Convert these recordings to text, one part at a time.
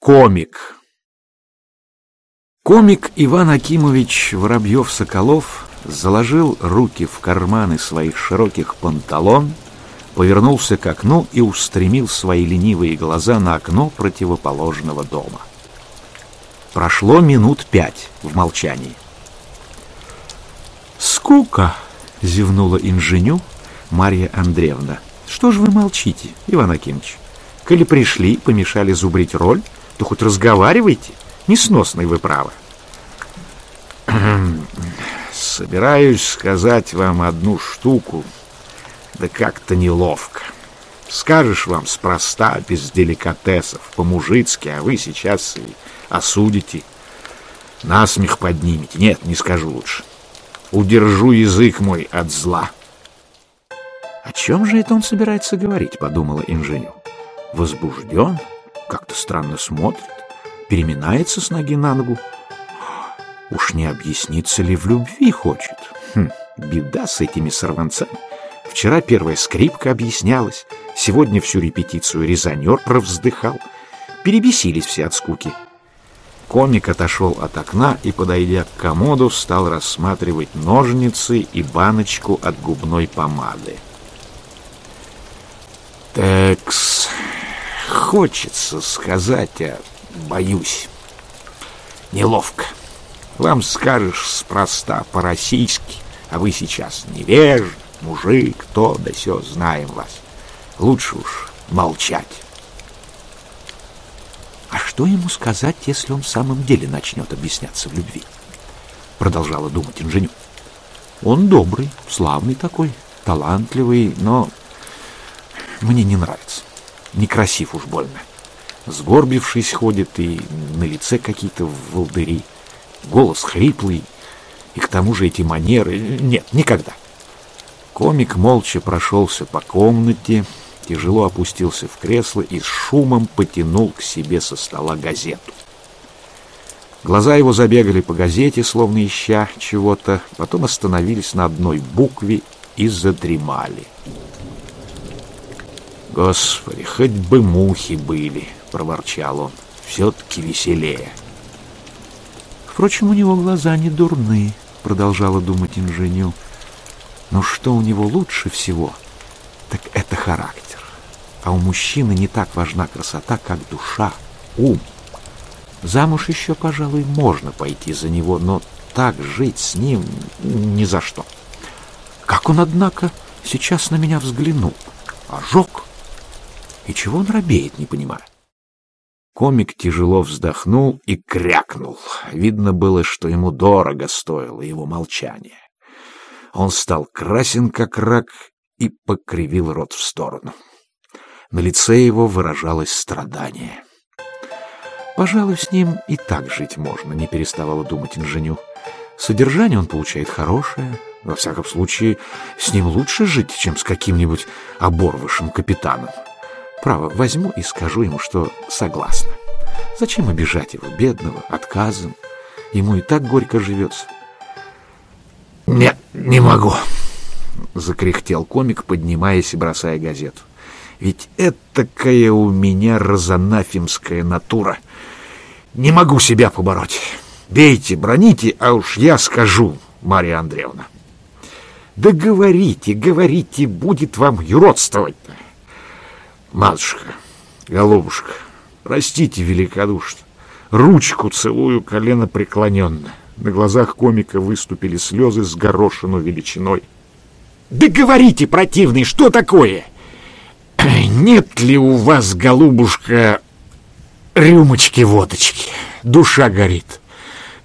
Комик. Комик Иван Акимович Воробьев-Соколов заложил руки в карманы своих широких панталон, повернулся к окну и устремил свои ленивые глаза на окно противоположного дома. Прошло минут пять в молчании. «Скука!» — зевнула инженю Марья Андреевна. «Что же вы молчите, Иван Акимович? Коли пришли, помешали зубрить роль, то хоть разговаривайте. Несносный вы правы. Собираюсь сказать вам одну штуку, да как-то неловко. Скажешь вам спроста, без деликатесов, по-мужицки, а вы сейчас и осудите. Насмех поднимете. Нет, не скажу лучше. Удержу язык мой от зла. О чем же это он собирается говорить, подумала инженер. Возбужден, как-то странно смотрит, переминается с ноги на ногу. Уж не объясниться ли в любви хочет? Хм, беда с этими сорванцами. Вчера первая скрипка объяснялась, сегодня всю репетицию резонер провздыхал. Перебесились все от скуки. Комик отошел от окна и, подойдя к комоду, стал рассматривать ножницы и баночку от губной помады. «Такс, хочется сказать, а боюсь. Неловко. Вам скажешь спроста по-российски, а вы сейчас невеж, мужик, то да сё, знаем вас. Лучше уж молчать. А что ему сказать, если он в самом деле начнет объясняться в любви? Продолжала думать инженер. Он добрый, славный такой, талантливый, но мне не нравится. Некрасив уж больно. Сгорбившись ходит, и на лице какие-то волдыри. Голос хриплый, и к тому же эти манеры... Нет, никогда. Комик молча прошелся по комнате, тяжело опустился в кресло и с шумом потянул к себе со стола газету. Глаза его забегали по газете, словно ища чего-то, потом остановились на одной букве и задремали. «Господи, хоть бы мухи были!» — проворчал он. «Все-таки веселее». «Впрочем, у него глаза не дурны», — продолжала думать инженю. «Но что у него лучше всего, так это характер. А у мужчины не так важна красота, как душа, ум. Замуж еще, пожалуй, можно пойти за него, но так жить с ним ни за что. Как он, однако, сейчас на меня взглянул, ожег». И чего он робеет, не понимаю. Комик тяжело вздохнул и крякнул. Видно было, что ему дорого стоило его молчание. Он стал красен, как рак, и покривил рот в сторону. На лице его выражалось страдание. «Пожалуй, с ним и так жить можно», — не переставала думать инженю. «Содержание он получает хорошее. Во всяком случае, с ним лучше жить, чем с каким-нибудь оборвышем капитаном». Право, возьму и скажу ему, что согласна. Зачем обижать его, бедного, отказом? Ему и так горько живется. «Нет, не могу», — закряхтел комик, поднимаясь и бросая газету. «Ведь этакая у меня розанафимская натура. Не могу себя побороть. Бейте, броните, а уж я скажу, Марья Андреевна». «Да говорите, говорите, будет вам юродствовать-то». Матушка, голубушка, простите великодушно. Ручку целую, колено преклоненно. На глазах комика выступили слезы с горошину величиной. «Да говорите, противный, что такое? Нет ли у вас, голубушка, рюмочки водочки? Душа горит.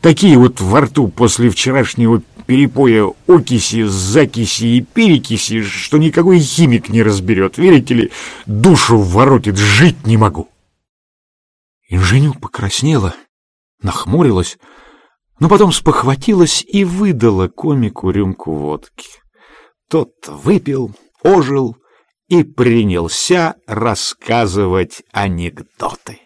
Такие вот во рту после вчерашнего перепоя окиси, закиси и перекиси, что никакой химик не разберет. Верите ли, душу воротит, жить не могу. Инженю покраснела, нахмурилась, но потом спохватилась и выдала комику рюмку водки. Тот выпил, ожил и принялся рассказывать анекдоты.